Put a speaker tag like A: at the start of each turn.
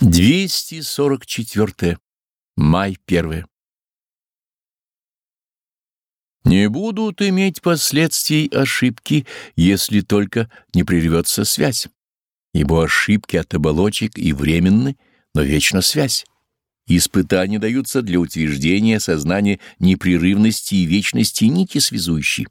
A: 244. Май 1. Не будут иметь последствий ошибки, если только не прервется связь, ибо ошибки от оболочек и временны, но вечно связь. Испытания даются для утверждения сознания непрерывности и вечности нити связующей.